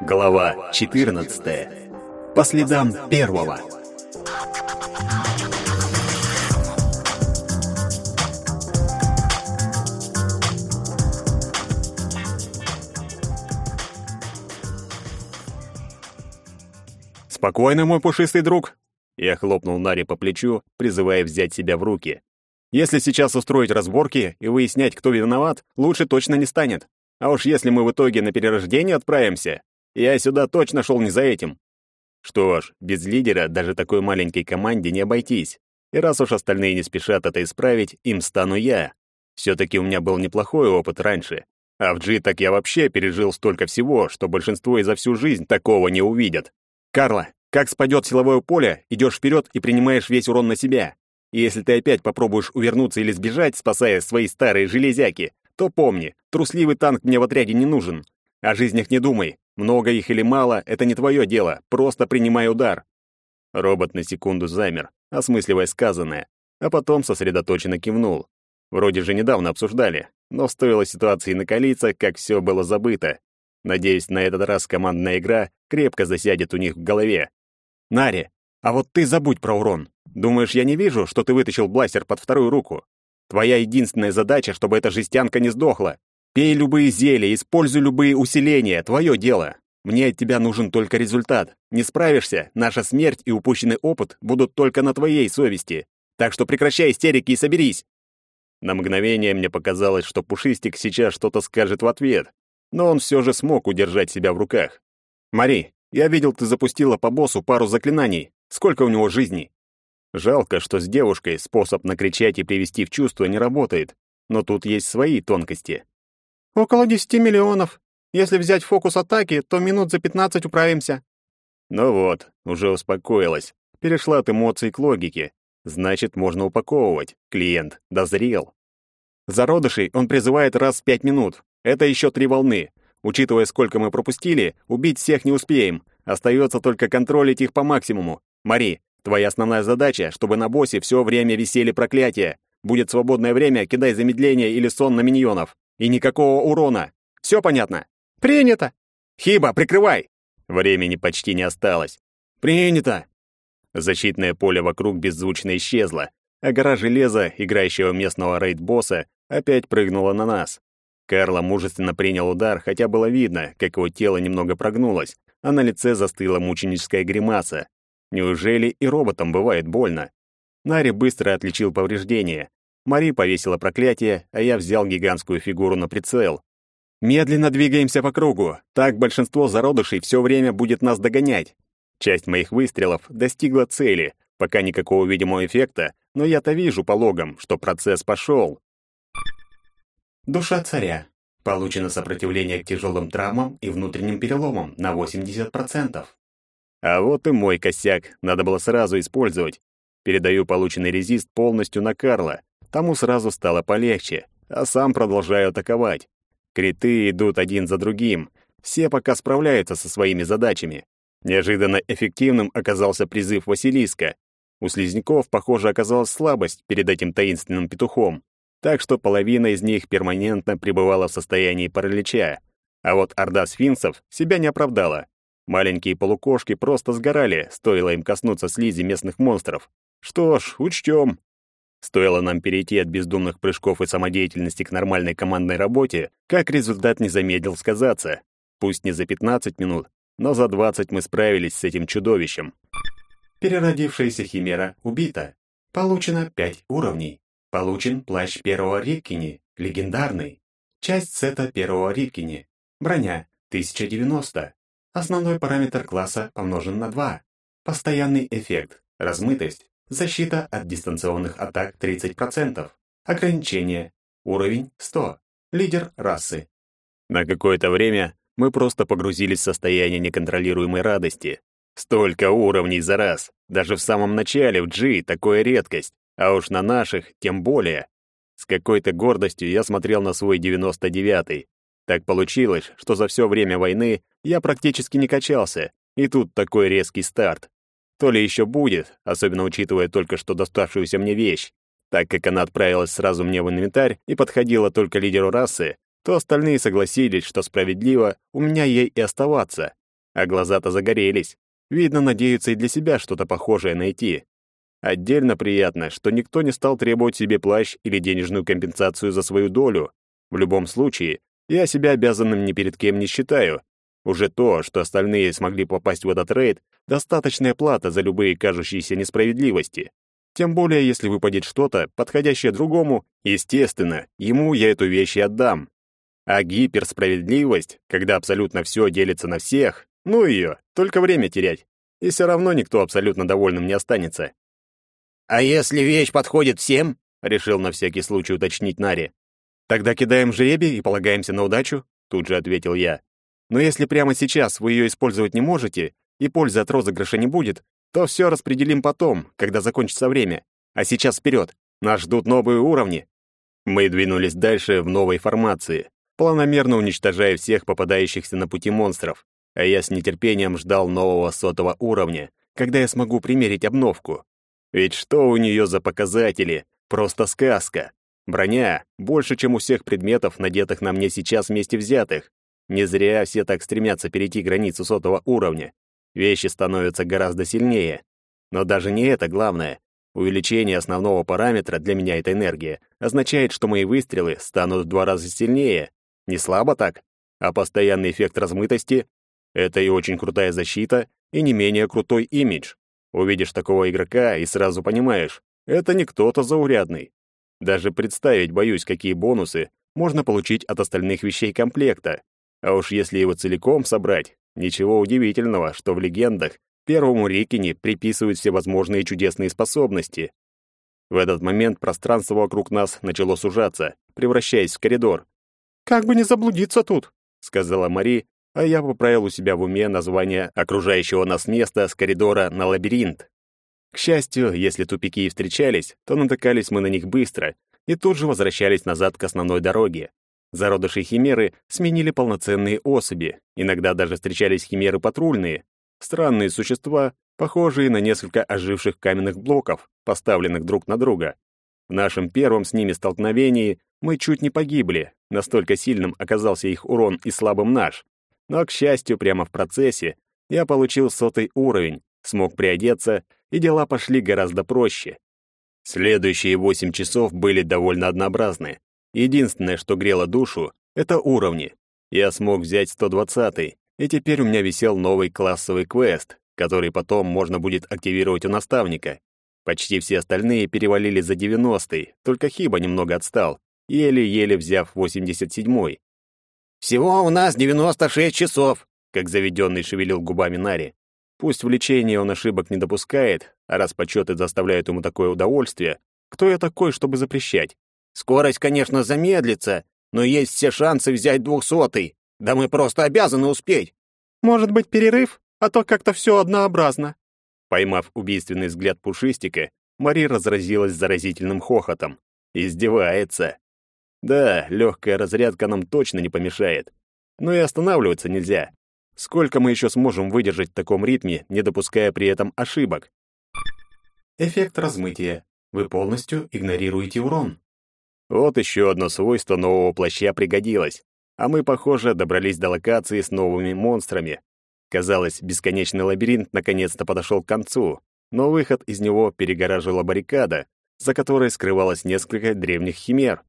Глава 14. По следам первого. Спокойно, мой пушистый друг. Я хлопнул Нари по плечу, призывая взять себя в руки. Если сейчас устроить разборки и выяснять, кто виноват, лучше точно не станет. А уж если мы в итоге на перерождение отправимся, я сюда точно шел не за этим. Что ж, без лидера даже такой маленькой команде не обойтись. И раз уж остальные не спешат это исправить, им стану я. Все-таки у меня был неплохой опыт раньше. А в G так я вообще пережил столько всего, что большинство и за всю жизнь такого не увидят. Карла, как спадет силовое поле, идешь вперед и принимаешь весь урон на себя. И если ты опять попробуешь увернуться или сбежать, спасая свои старые железяки, то помни, трусливый танк мне в отряде не нужен. О жизнях не думай. Много их или мало — это не твое дело. Просто принимай удар. Робот на секунду замер, осмысливая сказанное, а потом сосредоточенно кивнул. Вроде же недавно обсуждали, но стоило ситуации накалиться, как все было забыто. Надеюсь, на этот раз командная игра крепко засядет у них в голове. Нари, а вот ты забудь про урон. Думаешь, я не вижу, что ты вытащил бластер под вторую руку? Твоя единственная задача, чтобы эта жестянка не сдохла. Пей любые зелья, используй любые усиления, твое дело. Мне от тебя нужен только результат. Не справишься, наша смерть и упущенный опыт будут только на твоей совести. Так что прекращай истерики и соберись. На мгновение мне показалось, что Пушистик сейчас что-то скажет в ответ, но он все же смог удержать себя в руках. «Мари, я видел, ты запустила по боссу пару заклинаний. Сколько у него жизней?» Жалко, что с девушкой способ накричать и привести в чувство не работает, но тут есть свои тонкости. Около десяти миллионов. Если взять фокус атаки, то минут за пятнадцать управимся. Ну вот, уже успокоилась. Перешла от эмоций к логике. Значит, можно упаковывать. Клиент дозрел. Зародышей он призывает раз в пять минут. Это еще три волны. Учитывая, сколько мы пропустили, убить всех не успеем. Остается только контролить их по максимуму. Мари, Твоя основная задача, чтобы на боссе все время висели проклятия. Будет свободное время, кидай замедление или сон на миньонов. И никакого урона. Все понятно? Принято. Хиба, прикрывай. Времени почти не осталось. Принято. Защитное поле вокруг беззвучно исчезло, а гора железа, играющего местного рейд-босса, опять прыгнула на нас. Карло мужественно принял удар, хотя было видно, как его тело немного прогнулось, а на лице застыла мученическая гримаса. Неужели и роботам бывает больно? Нари быстро отличил повреждения. Мари повесила проклятие, а я взял гигантскую фигуру на прицел. Медленно двигаемся по кругу. Так большинство зародышей все время будет нас догонять. Часть моих выстрелов достигла цели, пока никакого видимого эффекта, но я-то вижу по логам, что процесс пошел. Душа царя. Получено сопротивление к тяжелым травмам и внутренним переломам на 80%. А вот и мой косяк, надо было сразу использовать. Передаю полученный резист полностью на Карла. Тому сразу стало полегче, а сам продолжаю атаковать. Криты идут один за другим. Все пока справляются со своими задачами. Неожиданно эффективным оказался призыв Василиска. У слизняков, похоже, оказалась слабость перед этим таинственным петухом, так что половина из них перманентно пребывала в состоянии паралича. А вот орда сфинксов себя не оправдала. Маленькие полукошки просто сгорали, стоило им коснуться слизи местных монстров. Что ж, учтем. Стоило нам перейти от бездумных прыжков и самодеятельности к нормальной командной работе, как результат не замедлил сказаться. Пусть не за 15 минут, но за 20 мы справились с этим чудовищем. Переродившаяся химера убита. Получено 5 уровней. Получен плащ первого Риккини, легендарный. Часть сета первого Риккини. Броня 1090. Основной параметр класса помножен на 2. Постоянный эффект, размытость, защита от дистанционных атак 30%. Ограничение, уровень 100. Лидер расы. На какое-то время мы просто погрузились в состояние неконтролируемой радости. Столько уровней за раз. Даже в самом начале в G такое редкость, а уж на наших тем более. С какой-то гордостью я смотрел на свой 99-й. Так получилось, что за все время войны я практически не качался, и тут такой резкий старт. То ли еще будет, особенно учитывая только что доставшуюся мне вещь. Так как она отправилась сразу мне в инвентарь и подходила только лидеру расы, то остальные согласились, что справедливо у меня ей и оставаться. а глаза-то загорелись. Видно, надеются и для себя что-то похожее найти. Отдельно приятно, что никто не стал требовать себе плащ или денежную компенсацию за свою долю. В любом случае, я себя обязанным ни перед кем не считаю. Уже то, что остальные смогли попасть в этот рейд, достаточная плата за любые кажущиеся несправедливости. Тем более, если выпадет что-то, подходящее другому, естественно, ему я эту вещь и отдам. А гиперсправедливость, когда абсолютно все делится на всех, ну ее, только время терять. И все равно никто абсолютно довольным не останется. «А если вещь подходит всем?» — решил на всякий случай уточнить Нари. «Тогда кидаем жребий и полагаемся на удачу», — тут же ответил я. «Но если прямо сейчас вы ее использовать не можете, и пользы от розыгрыша не будет, то все распределим потом, когда закончится время. А сейчас вперед, нас ждут новые уровни». Мы двинулись дальше в новой формации, планомерно уничтожая всех попадающихся на пути монстров, а я с нетерпением ждал нового сотого уровня, когда я смогу примерить обновку. Ведь что у нее за показатели? Просто сказка. Броня больше, чем у всех предметов, надетых на мне сейчас вместе взятых. Не зря все так стремятся перейти границу сотого уровня. Вещи становятся гораздо сильнее. Но даже не это главное. Увеличение основного параметра, для меня это энергия, означает, что мои выстрелы станут в два раза сильнее. Не слабо так? А постоянный эффект размытости — это и очень крутая защита, и не менее крутой имидж. Увидишь такого игрока и сразу понимаешь, это не кто-то заурядный. Даже представить боюсь, какие бонусы можно получить от остальных вещей комплекта. А уж если его целиком собрать, ничего удивительного, что в легендах первому Рикине приписывают все возможные чудесные способности. В этот момент пространство вокруг нас начало сужаться, превращаясь в коридор. «Как бы не заблудиться тут», — сказала Мари, а я поправил у себя в уме название окружающего нас места с коридора на лабиринт. К счастью, если тупики и встречались, то натыкались мы на них быстро и тут же возвращались назад к основной дороге. Зародыши химеры сменили полноценные особи, иногда даже встречались химеры патрульные, странные существа, похожие на несколько оживших каменных блоков, поставленных друг на друга. В нашем первом с ними столкновении мы чуть не погибли, настолько сильным оказался их урон и слабым наш. Но, к счастью, прямо в процессе я получил сотый уровень, смог приодеться, и дела пошли гораздо проще. Следующие восемь часов были довольно однообразны. Единственное, что грело душу, это уровни. Я смог взять 120 и теперь у меня висел новый классовый квест, который потом можно будет активировать у наставника. Почти все остальные перевалили за 90-й, только Хиба немного отстал, еле-еле взяв 87-й. «Всего у нас 96 часов», — как заведенный шевелил губами Нари. Пусть в лечении он ошибок не допускает, а раз почеты заставляют ему такое удовольствие, кто я такой, чтобы запрещать? Скорость, конечно, замедлится, но есть все шансы взять двухсотый. Да мы просто обязаны успеть. Может быть, перерыв, а то как-то все однообразно. Поймав убийственный взгляд Пушистика, Мари разразилась заразительным хохотом. Издевается. Да, легкая разрядка нам точно не помешает. Но и останавливаться нельзя. Сколько мы еще сможем выдержать в таком ритме, не допуская при этом ошибок? Эффект размытия. Вы полностью игнорируете урон. Вот еще одно свойство нового плаща пригодилось. А мы, похоже, добрались до локации с новыми монстрами. Казалось, бесконечный лабиринт наконец-то подошел к концу, но выход из него перегораживала баррикада, за которой скрывалось несколько древних химер.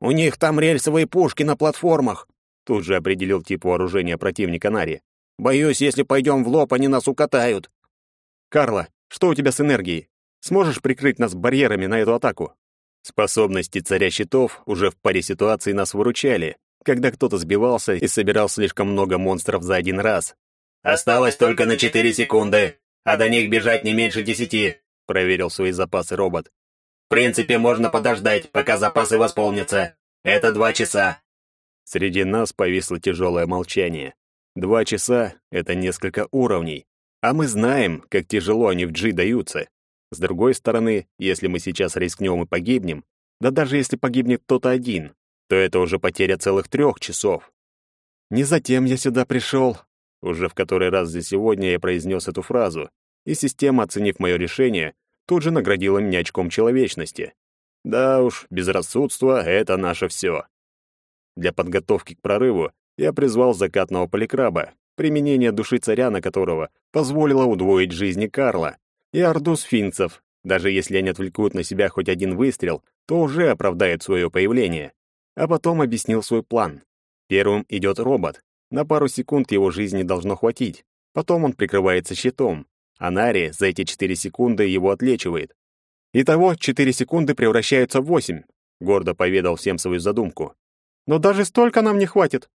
«У них там рельсовые пушки на платформах», тут же определил тип вооружения противника Нари. «Боюсь, если пойдем в лоб, они нас укатают». «Карла, что у тебя с энергией? Сможешь прикрыть нас барьерами на эту атаку?» Способности царя щитов уже в паре ситуаций нас выручали, когда кто-то сбивался и собирал слишком много монстров за один раз. «Осталось только на четыре секунды, а до них бежать не меньше десяти», — проверил свои запасы робот. В принципе, можно подождать, пока запасы восполнятся. Это два часа. Среди нас повисло тяжелое молчание. Два часа — это несколько уровней. А мы знаем, как тяжело они в G даются. С другой стороны, если мы сейчас рискнем и погибнем, да даже если погибнет кто-то один, то это уже потеря целых трех часов. Не затем я сюда пришел. Уже в который раз за сегодня я произнес эту фразу, и система, оценив мое решение, тут же наградила меня очком человечности. Да уж, безрассудство — это наше все. Для подготовки к прорыву я призвал закатного поликраба, применение души царя на которого позволило удвоить жизни Карла, и орду сфинксов. Даже если они отвлекут на себя хоть один выстрел, то уже оправдает свое появление. А потом объяснил свой план. Первым идет робот. На пару секунд его жизни должно хватить. Потом он прикрывается щитом. А Нари за эти 4 секунды его отлечивает. Итого 4 секунды превращаются в 8, гордо поведал всем свою задумку. Но даже столько нам не хватит.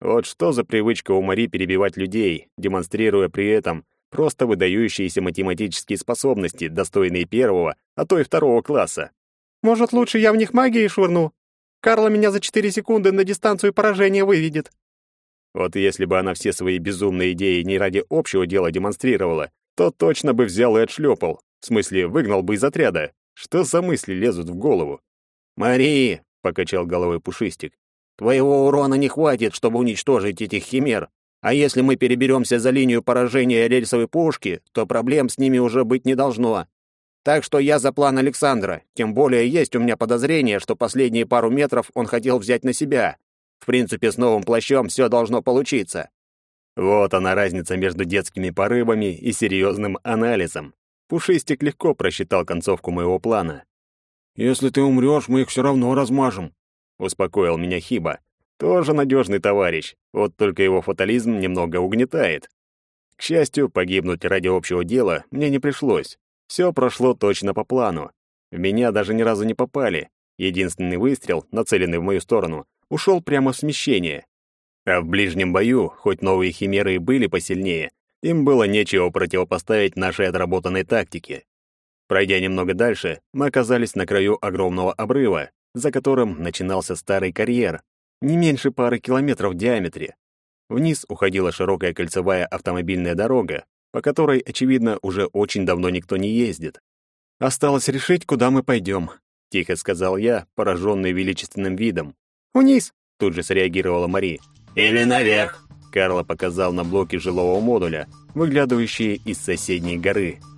Вот что за привычка у Мари перебивать людей, демонстрируя при этом просто выдающиеся математические способности, достойные первого, а то и второго класса. Может, лучше я в них магией швырну? Карла меня за четыре секунды на дистанцию поражения выведет. Вот если бы она все свои безумные идеи не ради общего дела демонстрировала, то точно бы взял и отшлепал. В смысле, выгнал бы из отряда. Что за мысли лезут в голову? «Мари!» — покачал головой Пушистик. «Твоего урона не хватит, чтобы уничтожить этих химер. А если мы переберемся за линию поражения рельсовой пушки, то проблем с ними уже быть не должно. Так что я за план Александра, тем более есть у меня подозрение, что последние пару метров он хотел взять на себя. В принципе, с новым плащом все должно получиться. Вот она разница между детскими порывами и серьезным анализом. Пушистик легко просчитал концовку моего плана. «Если ты умрешь, мы их все равно размажем», — успокоил меня Хиба. Тоже надежный товарищ, вот только его фатализм немного угнетает. К счастью, погибнуть ради общего дела мне не пришлось. Все прошло точно по плану. В меня даже ни разу не попали. Единственный выстрел, нацеленный в мою сторону, ушел прямо в смещение. А в ближнем бою, хоть новые химеры и были посильнее, им было нечего противопоставить нашей отработанной тактике. Пройдя немного дальше, мы оказались на краю огромного обрыва, за которым начинался старый карьер, не меньше пары километров в диаметре. Вниз уходила широкая кольцевая автомобильная дорога, по которой, очевидно, уже очень давно никто не ездит. «Осталось решить, куда мы пойдем», — тихо сказал я, пораженный величественным видом. «Вниз!» — тут же среагировала Мари. «Или наверх!» — Карла показал на блоки жилого модуля, выглядывающие из соседней горы —